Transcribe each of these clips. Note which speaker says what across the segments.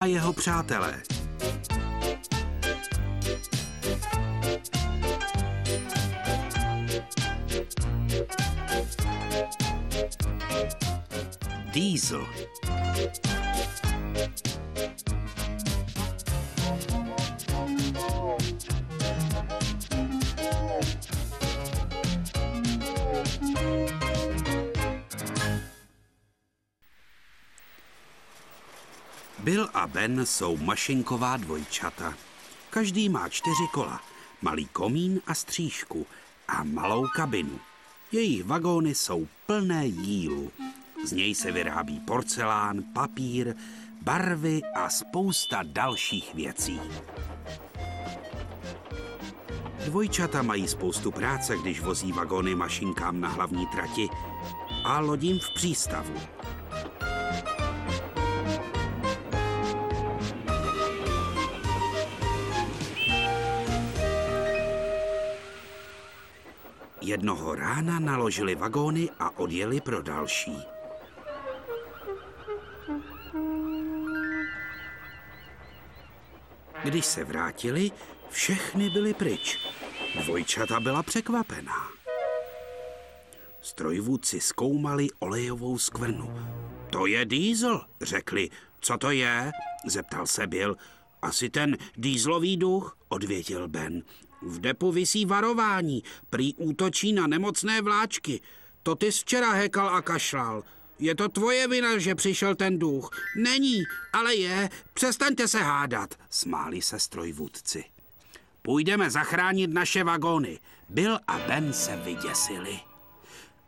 Speaker 1: a jeho přátelé. Diesel Bill a Ben jsou mašinková dvojčata. Každý má čtyři kola, malý komín a střížku a malou kabinu. Jejich vagóny jsou plné jílu. Z něj se vyrábí porcelán, papír, barvy a spousta dalších věcí. Dvojčata mají spoustu práce, když vozí vagóny mašinkám na hlavní trati a lodím v přístavu. Jednoho rána naložili vagóny a odjeli pro další. Když se vrátili, všechny byly pryč. Dvojčata byla překvapená. Strojvůdci zkoumali olejovou skvrnu. To je diesel, řekli. Co to je? Zeptal se Bill. Asi ten dýzlový duch, odvětil Ben. V depu visí varování, prý útočí na nemocné vláčky. To ty včera hekal a kašlal. Je to tvoje vina, že přišel ten duch. Není, ale je. Přestaňte se hádat, smáli se strojvůdci. Půjdeme zachránit naše vagóny. Bill a Ben se vyděsili.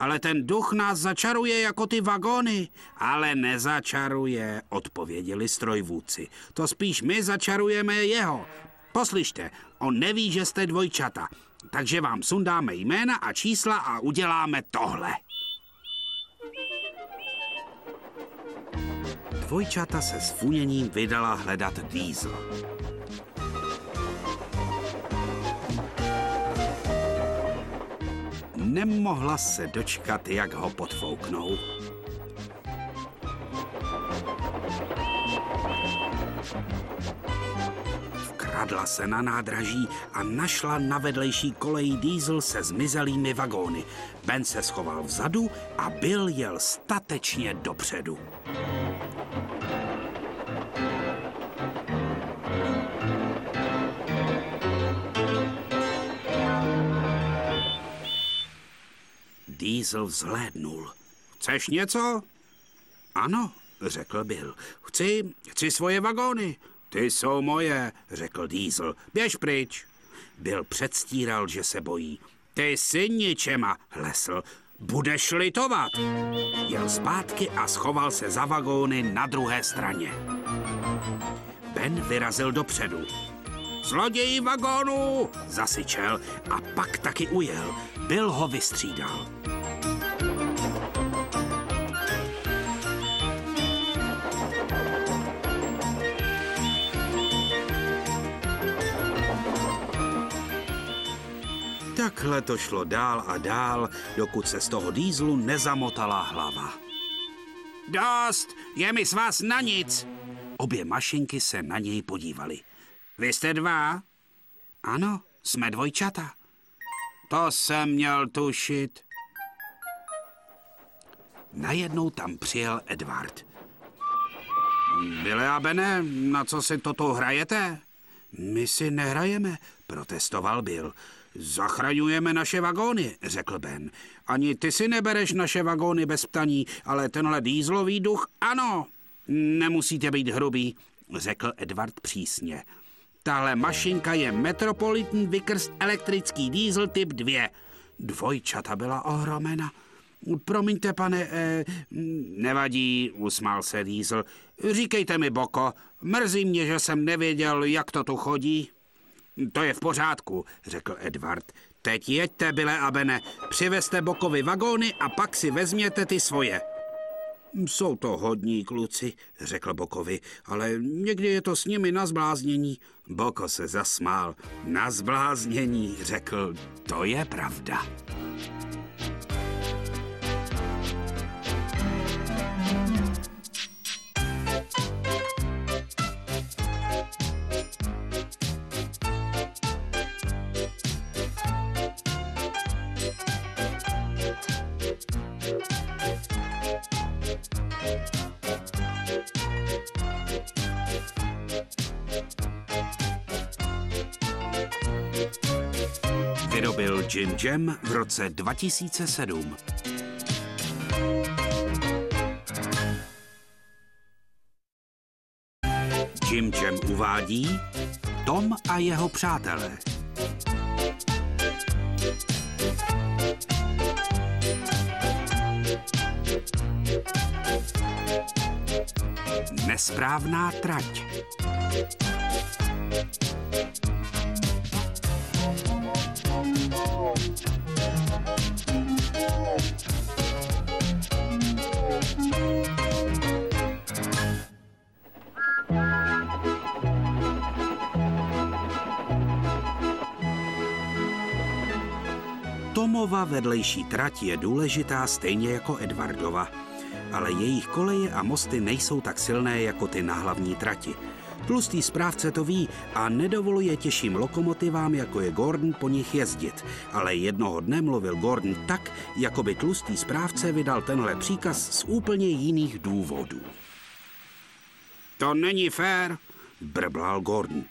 Speaker 1: Ale ten duch nás začaruje jako ty vagóny. Ale nezačaruje, odpověděli strojvůdci. To spíš my začarujeme jeho. Poslyšte, on neví, že jste dvojčata, takže vám sundáme jména a čísla a uděláme tohle. Dvojčata se s funěním vydala hledat Diesel. Nemohla se dočkat, jak ho podfouknou. Vkradla se na nádraží a našla na vedlejší koleji diesel se zmizelými vagóny. Ben se schoval vzadu a Bill jel statečně dopředu. Diesel vzhlédnul. Chceš něco? Ano, řekl Bill. Chci, chci svoje vagóny. Ty jsou moje, řekl Diesel. Běž pryč. Bill předstíral, že se bojí. Ty jsi ničema, hlesl. Budeš litovat. Jel zpátky a schoval se za vagóny na druhé straně. Ben vyrazil dopředu. Zloději vagónu! Zasyčel a pak taky ujel. Bill ho vystřídal. Takhle to šlo dál a dál, dokud se z toho dýzlu nezamotala hlava. Dost, je mi s vás na nic. Obě mašinky se na něj podívali. Vy jste dva? Ano, jsme dvojčata. To jsem měl tušit. Najednou tam přijel Edward. Byle a Bene, na co si toto hrajete? My si nehrajeme, protestoval Bill. Zachraňujeme naše vagóny, řekl Ben. Ani ty si nebereš naše vagóny bez ptaní, ale tenhle dýzlový duch ano. Nemusíte být hrubý, řekl Edward přísně. Tahle mašinka je Metropolitan Vickers elektrický diesel typ 2. Dvojčata byla ohromena. Promiňte, pane, eh, nevadí, usmál se Diesel. Říkejte mi, Boko, mrzí mě, že jsem nevěděl, jak to tu chodí. To je v pořádku, řekl Edward. Teď jeďte, Bile a Bene, přivezte Bokovi vagóny a pak si vezměte ty svoje. Jsou to hodní kluci, řekl Bokovi, ale někdy je to s nimi na zbláznění. Boko se zasmál. Na zbláznění, řekl, to je pravda. Vyrobil Jim Jam v roce 2007. Jim Jam uvádí Tom a jeho přátelé. Nesprávná trať. Tomova vedlejší trať je důležitá stejně jako Edwardova, ale jejich koleje a mosty nejsou tak silné jako ty na hlavní trati. Tlustý správce to ví a nedovoluje těžším lokomotivám, jako je Gordon, po nich jezdit. Ale jednoho dne mluvil Gordon tak, jako by tlustý správce vydal tenhle příkaz z úplně jiných důvodů. To není fér, brblal Gordon.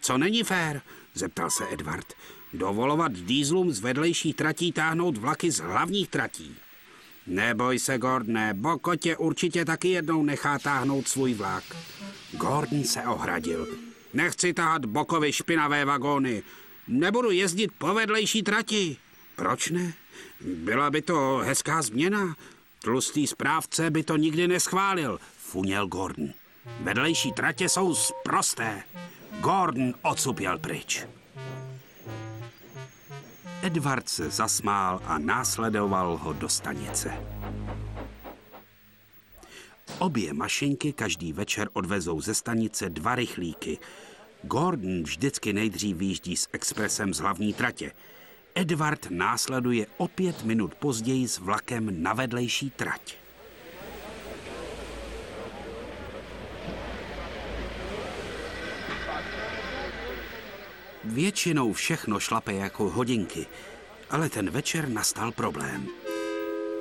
Speaker 1: Co není fér? zeptal se Edward. Dovolovat dýzlům z vedlejší tratí táhnout vlaky z hlavních tratí. Neboj se, Gordone, Boko tě určitě taky jednou nechá táhnout svůj vlak. Gordon se ohradil. Nechci tahat Bokovi špinavé vagóny. Nebudu jezdit po vedlejší trati. Proč ne? Byla by to hezká změna. Tlustý správce by to nikdy neschválil, funěl Gordon. Vedlejší tratě jsou zprosté. Gordon odsupěl pryč. Edward se zasmál a následoval ho do stanice. Obě mašinky každý večer odvezou ze stanice dva rychlíky. Gordon vždycky nejdřív výjíždí s expresem z hlavní tratě. Edward následuje o pět minut později s vlakem na vedlejší trať. Většinou všechno šlape jako hodinky, ale ten večer nastal problém.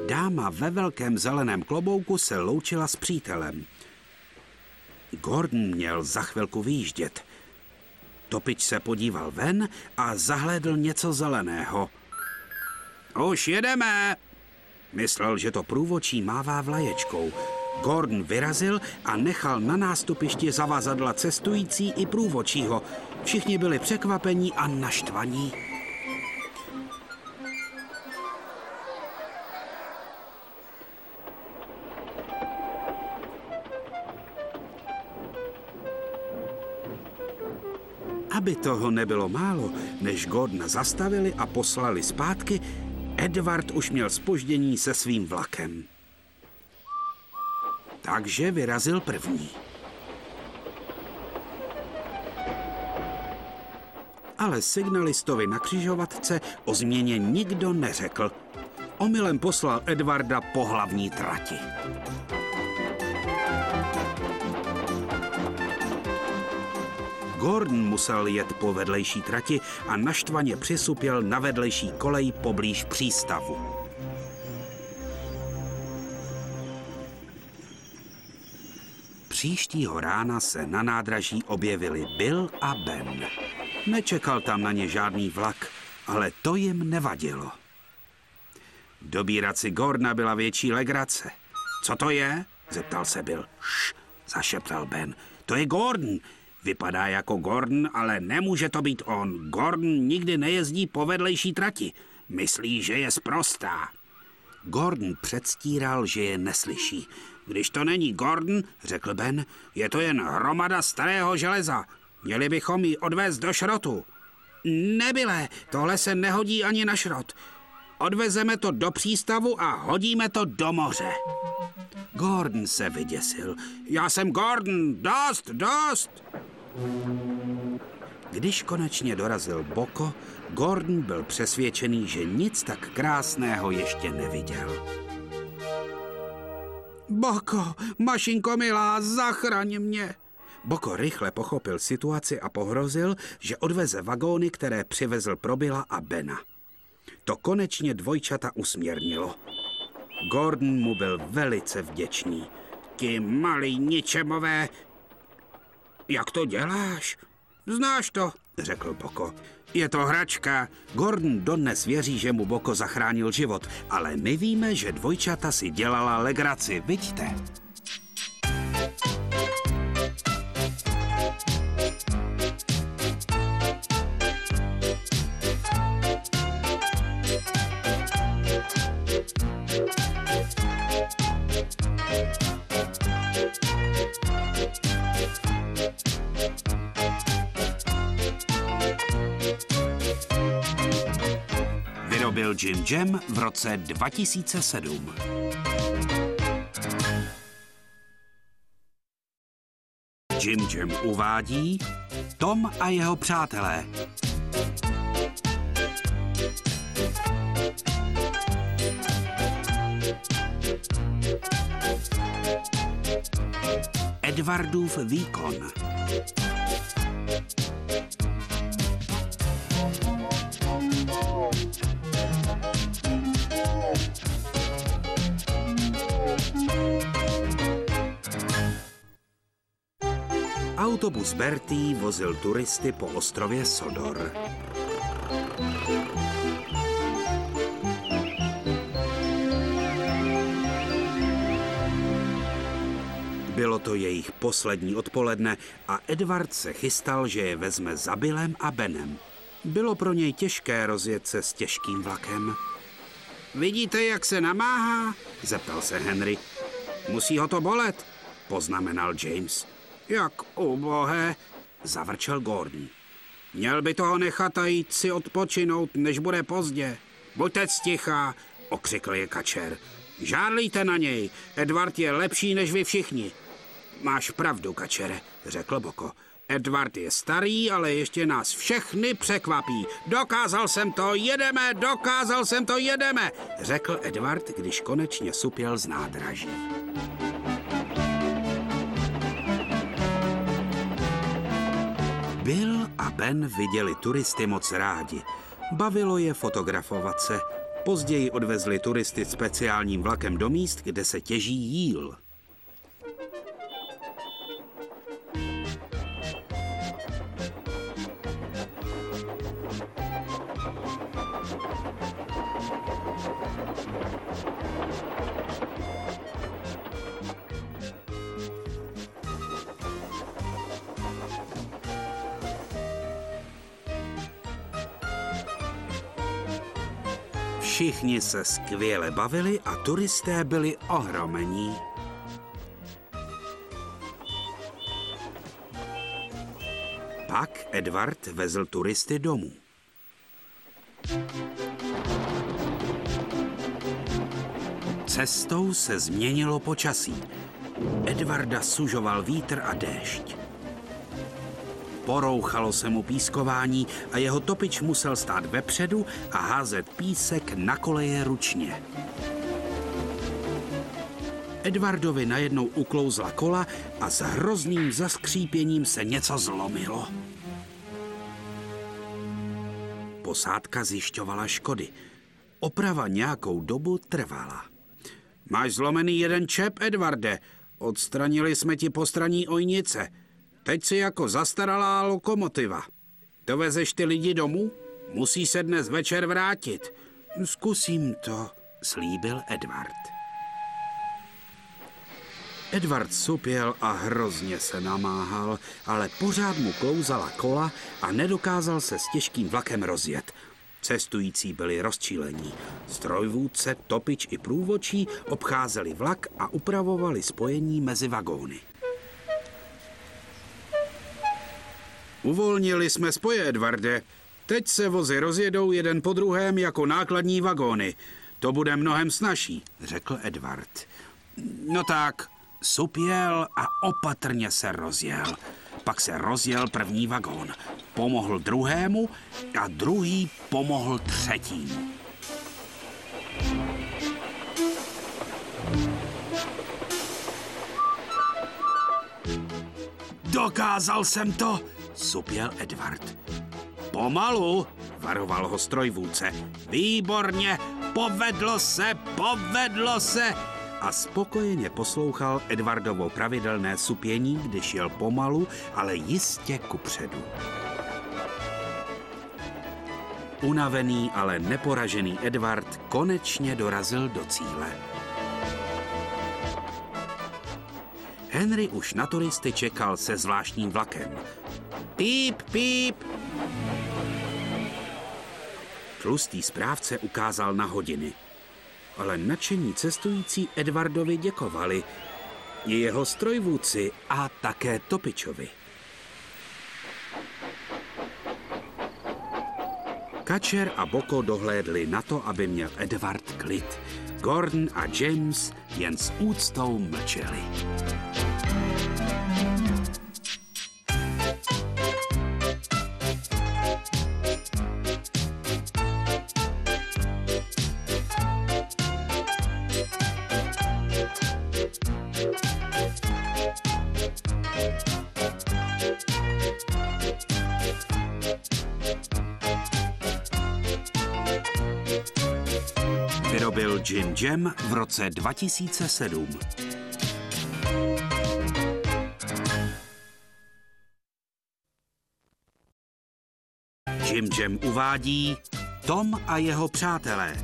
Speaker 1: Dáma ve velkém zeleném klobouku se loučila s přítelem. Gordon měl za chvilku výjíždět. Topič se podíval ven a zahlédl něco zeleného. Už jedeme! Myslel, že to průvočí mává vlaječkou. Gordon vyrazil a nechal na nástupišti zavazadla cestující i průvočího. Všichni byli překvapení a naštvaní. Aby toho nebylo málo, než Gordona zastavili a poslali zpátky, Edward už měl spoždění se svým vlakem. Takže vyrazil první. Ale signalistovi na křižovatce o změně nikdo neřekl. Omylem poslal Edvarda po hlavní trati. Gordon musel jet po vedlejší trati a naštvaně přisupěl na vedlejší kolej poblíž přístavu. Příštího rána se na nádraží objevili Bill a Ben. Nečekal tam na ně žádný vlak, ale to jim nevadilo. Dobírat si Gordona byla větší legrace. Co to je? zeptal se Bill. Šš, zašeptal Ben. To je Gordon. Vypadá jako Gordon, ale nemůže to být on. Gordon nikdy nejezdí po vedlejší trati. Myslí, že je sprostá. Gordon předstíral, že je neslyší. Když to není Gordon, řekl Ben, je to jen hromada starého železa. Měli bychom ji odvést do šrotu. Nebyle, tohle se nehodí ani na šrot. Odvezeme to do přístavu a hodíme to do moře. Gordon se vyděsil. Já jsem Gordon, dost, dost! Když konečně dorazil Boko, Gordon byl přesvědčený, že nic tak krásného ještě neviděl. Boko, mašinko milá, zachraň mě! Boko rychle pochopil situaci a pohrozil, že odveze vagóny, které přivezl Probila a Bena. To konečně dvojčata usměrnilo. Gordon mu byl velice vděčný. Ti malý ničemové, jak to děláš? Znáš to, řekl Boko. Je to hračka. Gordon dodnes věří, že mu Boko zachránil život, ale my víme, že dvojčata si dělala legraci, vidíte? Jam v roce 2007. Jim Jam uvádí Tom a jeho přátelé. Edwardův výkon. Autobus Bertý vozil turisty po ostrově Sodor. Bylo to jejich poslední odpoledne a Edward se chystal, že je vezme za Billem a Benem. Bylo pro něj těžké rozjet se s těžkým vlakem. Vidíte, jak se namáhá? zeptal se Henry. Musí ho to bolet, poznamenal James. Jak ubohé, zavrčel Gordon. Měl by toho nechat a jít si odpočinout, než bude pozdě. Buďte stichá, okřikl je kačer. Žárlíte na něj, Edward je lepší než vy všichni. Máš pravdu, kačere, řekl Boko. Edward je starý, ale ještě nás všechny překvapí. Dokázal jsem to, jedeme, dokázal jsem to, jedeme, řekl Edward, když konečně supěl z nádraží. Bill a Ben viděli turisty moc rádi. Bavilo je fotografovat se. Později odvezli turisty speciálním vlakem do míst, kde se těží jíl. Všichni se skvěle bavili a turisté byli ohromení. Pak Edward vezl turisty domů. Cestou se změnilo počasí. Edvarda sužoval vítr a déšť. Porouchalo se mu pískování a jeho topič musel stát vepředu a házet písek na koleje ručně. Edvardovi najednou uklouzla kola a s hrozným zaskřípěním se něco zlomilo. Posádka zjišťovala škody. Oprava nějakou dobu trvala. Máš zlomený jeden čep, Edvarde. Odstranili jsme ti postraní ojnice. Teď si jako zastaralá lokomotiva. Dovezeš ty lidi domů? Musí se dnes večer vrátit. Zkusím to, slíbil Edward. Edward supěl a hrozně se namáhal, ale pořád mu klouzala kola a nedokázal se s těžkým vlakem rozjet. Cestující byli rozčílení. Strojvůdce, topič i průvočí obcházeli vlak a upravovali spojení mezi vagóny. Uvolnili jsme spoje, Edvarde. Teď se vozy rozjedou jeden po druhém jako nákladní vagóny. To bude mnohem snažší, řekl Edward. No tak, supěl a opatrně se rozjel. Pak se rozjel první vagón. Pomohl druhému a druhý pomohl třetímu. Dokázal jsem to, supěl Edward. Pomalu, varoval ho strojvůdce. Výborně, povedlo se, povedlo se. A spokojeně poslouchal Edwardovo pravidelné supění, když jel pomalu, ale jistě kupředu. Unavený, ale neporažený Edward konečně dorazil do cíle. Henry už na turisty čekal se zvláštním vlakem. Píp, píp! Tlustý správce ukázal na hodiny. Ale nadšení cestující Edvardovi děkovali. Jeho strojvůdci a také Topičovi. Kačer a Boko dohlédli na to, aby měl Edward klid. Gordon a James jen s úctou mlčeli. Jam v roce 2007. Jim Jam uvádí Tom a jeho přátelé.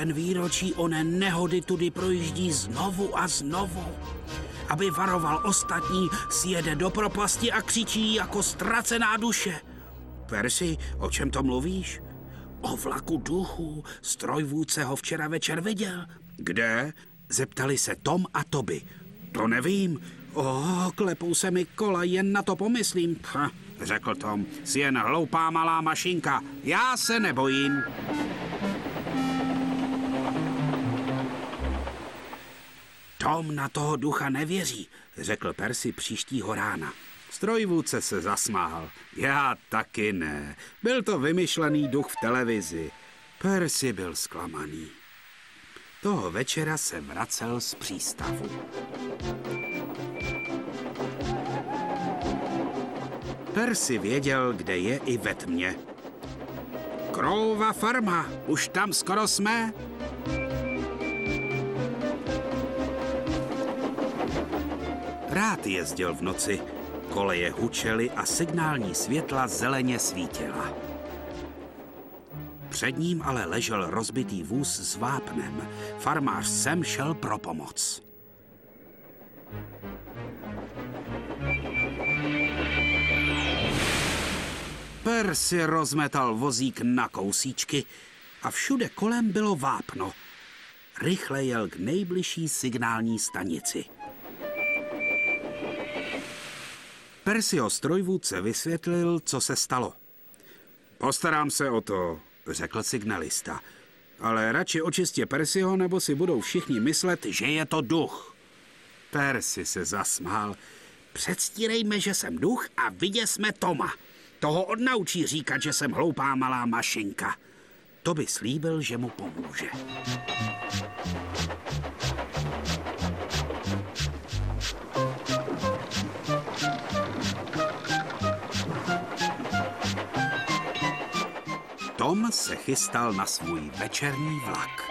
Speaker 1: Den výročí oné nehody tudy projíždí znovu a znovu. Aby varoval ostatní, sjede do propasti a křičí jako ztracená duše. Persi, o čem to mluvíš? O vlaku duchů. Strojvůdce ho včera večer viděl. Kde? Zeptali se Tom a Toby. To nevím. O, oh, klepou se mi kola, jen na to pomyslím. Ha, řekl Tom, jsi jen hloupá malá mašinka. Já se nebojím. Tom na toho ducha nevěří, řekl Percy příštího rána. Strojvůdce se zasmál. Já taky ne. Byl to vymyšlený duch v televizi. Percy byl zklamaný. Toho večera se vracel z přístavu. Percy věděl, kde je i ve tmě. Krova farma, už tam skoro jsme. Rád jezdil v noci. Koleje hučely a signální světla zeleně svítila. Před ním ale ležel rozbitý vůz s vápnem. Farmář sem šel pro pomoc. Percy rozmetal vozík na kousíčky a všude kolem bylo vápno. Rychle jel k nejbližší signální stanici. Persio strojvůdce vysvětlil, co se stalo. Postarám se o to, řekl signalista. Ale radši očistě Persio, nebo si budou všichni myslet, že je to duch. Persi se zasmál. Předstírejme, že jsem duch a viděsme Toma. Toho odnaučí říkat, že jsem hloupá malá mašinka. To by slíbil, že mu pomůže. Tom se chystal na svůj večerní vlak.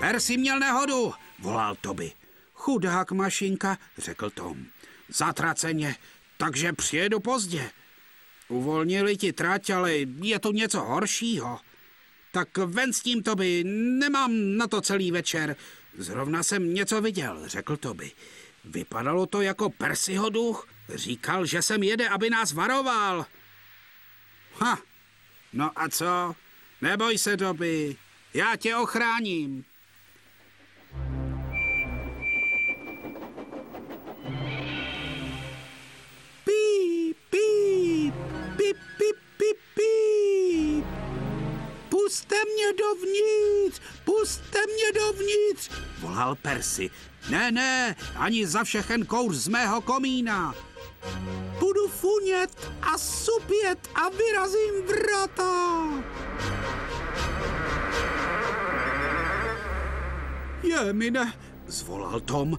Speaker 1: Persi měl nehodu, volal Toby. Chudák mašinka, řekl Tom. Zatraceně, takže přijedu pozdě. Uvolnili ti trať, ale je to něco horšího. Tak ven s tím, Toby, nemám na to celý večer. Zrovna jsem něco viděl, řekl Toby. Vypadalo to jako Persiho duch. Říkal, že sem jede, aby nás varoval. Ha, No a co? Neboj se, Toby. Já tě ochráním. Píp, píp, píp, píp, píp, píp. Puste mě dovnitř! Puste mě dovnitř! Volal Percy. Ne, ne, ani za všechen kouř z mého komína. Budu funět a supět a vyrazím vrata. Je, mine, zvolal Tom.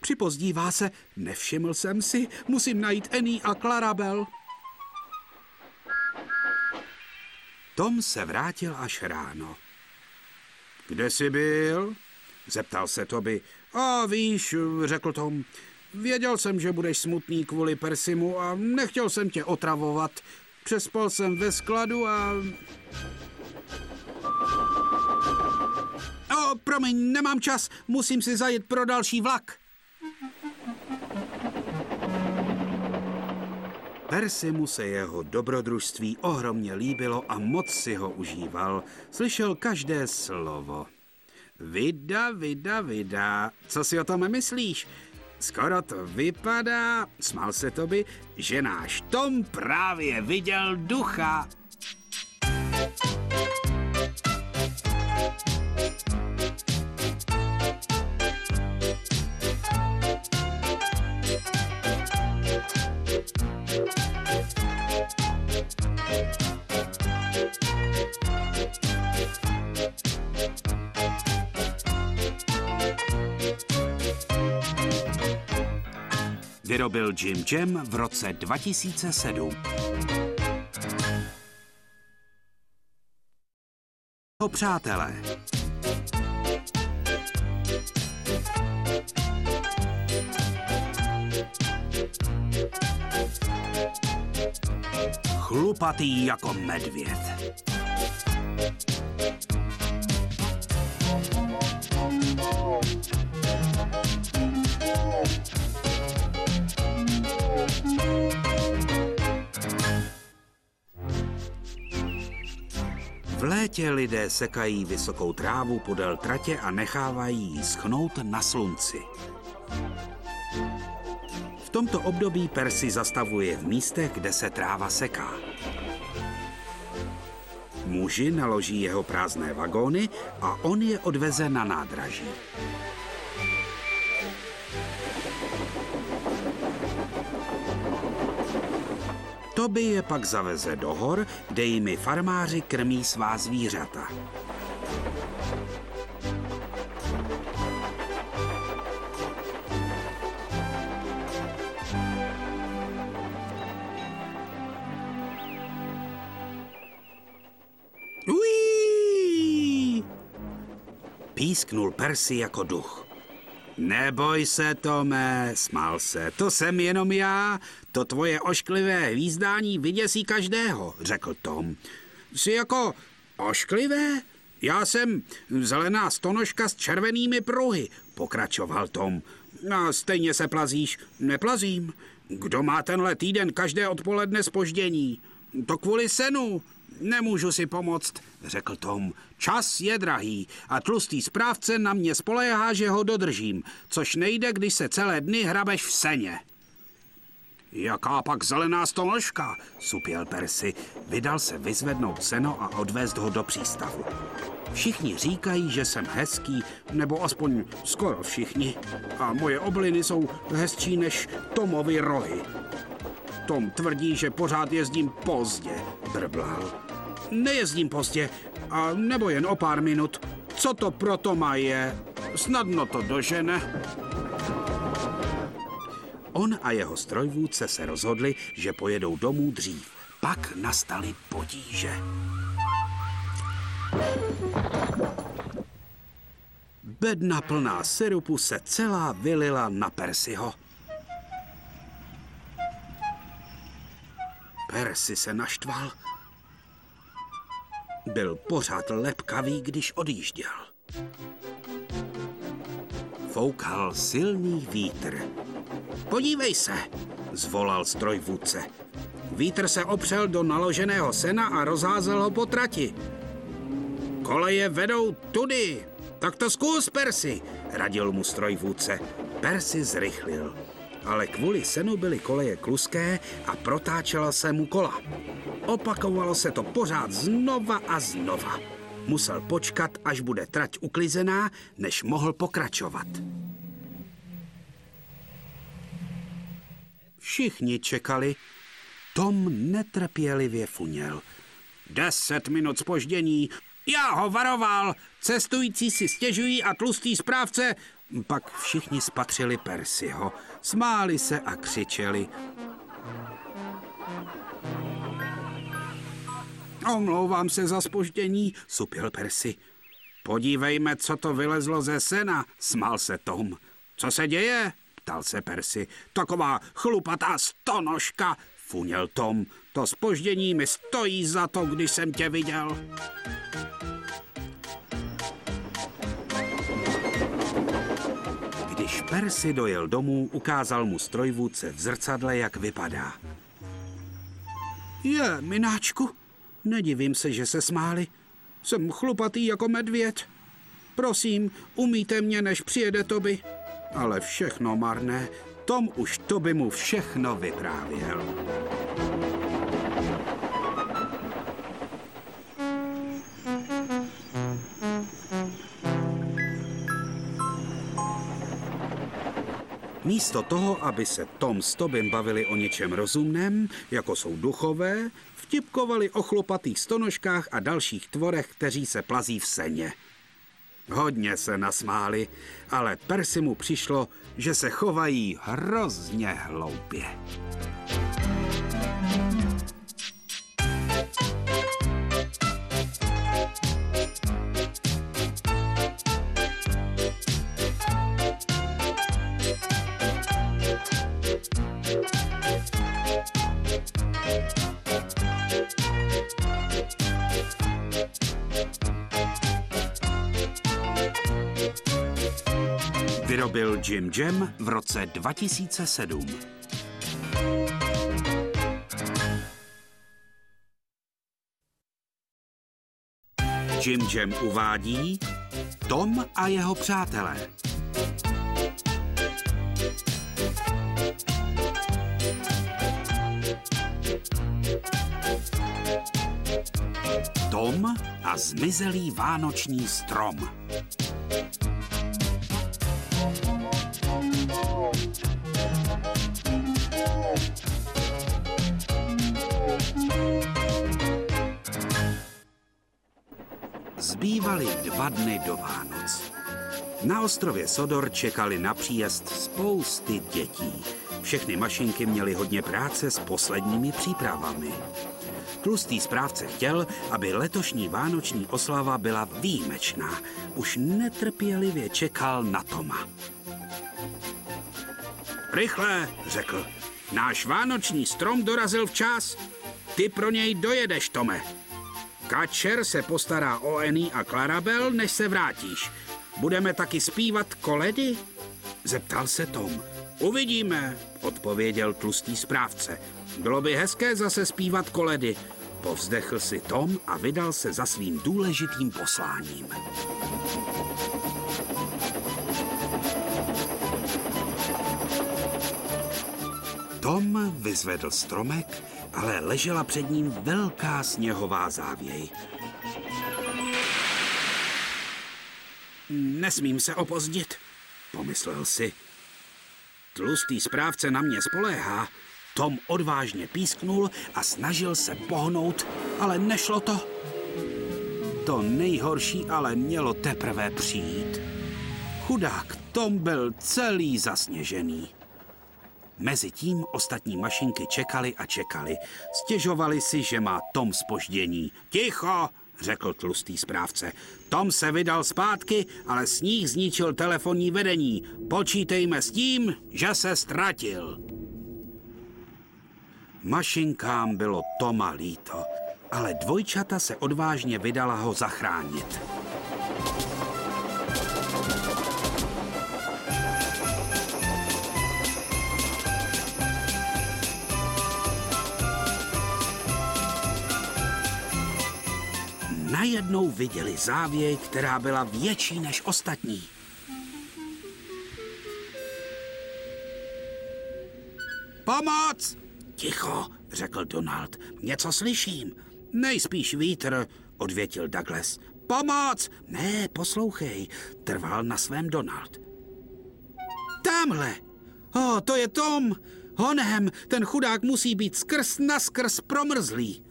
Speaker 1: Připozdívá se, nevšiml jsem si, musím najít Ení a Clarabel. Tom se vrátil až ráno. Kde jsi byl? Zeptal se Toby. A víš, řekl Tom, věděl jsem, že budeš smutný kvůli Persimu a nechtěl jsem tě otravovat. Přespal jsem ve skladu a... O, promiň, nemám čas, musím si zajet pro další vlak. Persimu se jeho dobrodružství ohromně líbilo a moc si ho užíval. Slyšel každé slovo. Vida, vida, vida, co si o tom myslíš? Skoro to vypadá, smál se Toby, že náš Tom právě viděl ducha. Vyrobil Jim Jam v roce 2007. O přátelé. Chlupatý jako medvěd. Létě lidé sekají vysokou trávu podél tratě a nechávají ji schnout na slunci. V tomto období Percy zastavuje v místech, kde se tráva seká. Muži naloží jeho prázdné vagóny a on je odveze na nádraží. Toby je pak zaveze do hor, kde jimi farmáři krmí svá zvířata. Písknul Percy jako duch. Neboj se, Tome, smál se, to jsem jenom já, to tvoje ošklivé hvízdání vyděsí každého, řekl Tom. Jsi jako ošklivé? Já jsem zelená stonožka s červenými pruhy, pokračoval Tom. A stejně se plazíš. Neplazím. Kdo má tenhle týden každé odpoledne spoždění? To kvůli senu. Nemůžu si pomoct, řekl Tom. Čas je drahý a tlustý správce na mě spoléhá, že ho dodržím, což nejde, když se celé dny hrabeš v seně. Jaká pak zelená stonožka, supěl Percy. Vydal se vyzvednout seno a odvést ho do přístavu. Všichni říkají, že jsem hezký, nebo aspoň skoro všichni. A moje obliny jsou hezčí než Tomovy rohy. Tom tvrdí, že pořád jezdím pozdě, brblal. Nejezdím pozdě, a nebo jen o pár minut. Co to pro Toma je? Snadno to dožene. On a jeho strojvůdce se rozhodli, že pojedou domů dřív. Pak nastaly potíže. Bedna plná syrupu se celá vylila na Persiho. Persi se naštval. Byl pořád lepkavý, když odjížděl. Foukal silný vítr. Podívej se, zvolal strojvůdce. Vítr se opřel do naloženého sena a rozházel ho po trati. Koleje vedou tudy. Tak to zkus, Persi, radil mu strojvůdce. Persi zrychlil. Ale kvůli senu byly koleje kluské a protáčela se mu kola. Opakovalo se to pořád znova a znova. Musel počkat, až bude trať uklizená, než mohl pokračovat. Všichni čekali. Tom netrpělivě funěl. Deset minut spoždění. Já ho varoval. Cestující si stěžují a tlustý správce... Pak všichni spatřili Persiho. Smáli se a křičeli. Omlouvám se za spoždění, supil Persi. Podívejme, co to vylezlo ze sena, smál se Tom. Co se děje? ptal se Persi. Taková chlupatá stonožka, funěl Tom. To spoždění mi stojí za to, když jsem tě viděl. Persi dojel domů, ukázal mu strojvůdce v zrcadle, jak vypadá. Je, mináčku, nedivím se, že se smáli. Jsem chlupatý jako medvěd. Prosím, umíte mě, než přijede Toby. Ale všechno marné, Tom už Toby mu všechno vyprávěl. Místo toho, aby se Tom s Tobim bavili o něčem rozumném, jako jsou duchové, vtipkovali o chlopatých stonožkách a dalších tvorech, kteří se plazí v seně. Hodně se nasmáli, ale Persi mu přišlo, že se chovají hrozně hloupě. vyrobil Jim Jam v roce 2007. Jim Jam uvádí Tom a jeho přátelé. Tom a zmizelý vánoční strom. Zbývaly dva dny do Vánoc. Na ostrově Sodor čekali na příjezd spousty dětí. Všechny mašinky měly hodně práce s posledními přípravami. Tlustý správce chtěl, aby letošní vánoční oslava byla výjimečná. Už netrpělivě čekal na Toma. Rychle, řekl. Náš vánoční strom dorazil včas. Ty pro něj dojedeš, Tome. Kačer se postará o Eni a Clarabel, než se vrátíš. Budeme taky zpívat koledy? Zeptal se Tom. Uvidíme, odpověděl tlustý správce. Bylo by hezké zase zpívat koledy. Povzdechl si Tom a vydal se za svým důležitým posláním. Tom vyzvedl stromek, ale ležela před ním velká sněhová závěj. Nesmím se opozdit, pomyslel si. Tlustý správce na mě spoléhá. Tom odvážně písknul a snažil se pohnout, ale nešlo to. To nejhorší ale mělo teprve přijít. Chudák Tom byl celý zasněžený. Mezitím ostatní mašinky čekali a čekali. Stěžovali si, že má Tom spoždění. Ticho, řekl tlustý správce. Tom se vydal zpátky, ale sníh zničil telefonní vedení. Počítejme s tím, že se ztratil. Mašinkám bylo Toma líto, ale dvojčata se odvážně vydala ho zachránit. Najednou viděli závěj, která byla větší než ostatní. Pomoc! Ticho, řekl Donald. Něco slyším. Nejspíš vítr, odvětil Douglas. Pomoc! Ne, poslouchej, trval na svém Donald. Tamhle! O, oh, to je Tom! Honem, ten chudák musí být skrz na skrz promrzlý.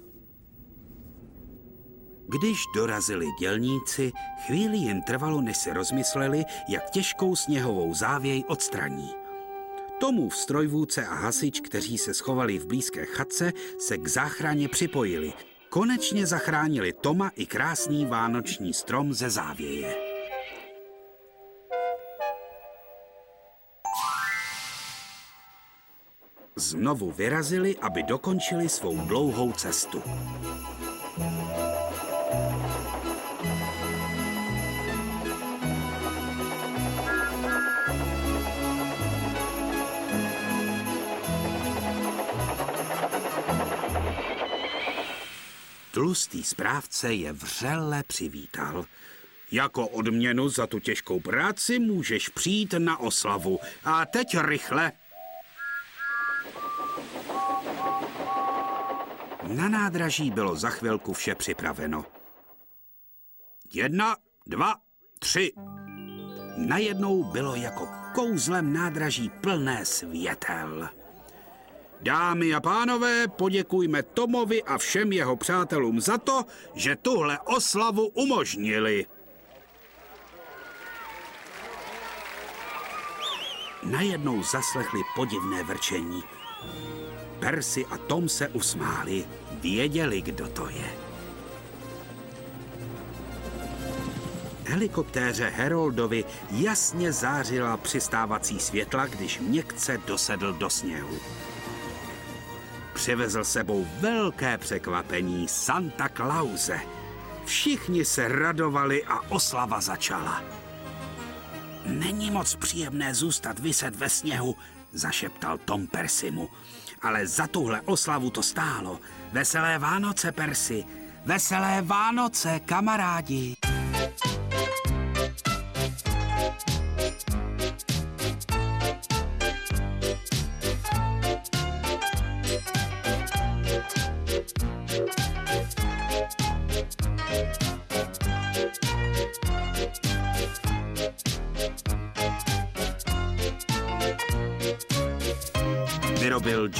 Speaker 1: Když dorazili dělníci, chvíli jen trvalo, než se rozmysleli, jak těžkou sněhovou závěj odstraní. Tomův strojvůdce a hasič, kteří se schovali v blízké chatce, se k záchraně připojili. Konečně zachránili Toma i krásný vánoční strom ze závěje. Znovu vyrazili, aby dokončili svou dlouhou cestu. Tlustý správce je vřele přivítal. Jako odměnu za tu těžkou práci můžeš přijít na oslavu. A teď rychle. Na nádraží bylo za chvilku vše připraveno. Jedna, dva, tři. Najednou bylo jako kouzlem nádraží plné světel. Dámy a pánové, poděkujme Tomovi a všem jeho přátelům za to, že tuhle oslavu umožnili. Najednou zaslechli podivné vrčení. Percy a Tom se usmáli. Věděli, kdo to je. Helikoptéře Heroldovi jasně zářila přistávací světla, když měkce dosedl do sněhu přivezl sebou velké překvapení Santa Clause. Všichni se radovali a oslava začala. Není moc příjemné zůstat vyset ve sněhu, zašeptal Tom Persimu. Ale za tuhle oslavu to stálo. Veselé Vánoce, Persi. Veselé Vánoce, kamarádi.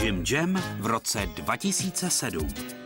Speaker 1: Jim Jam v roce 2007.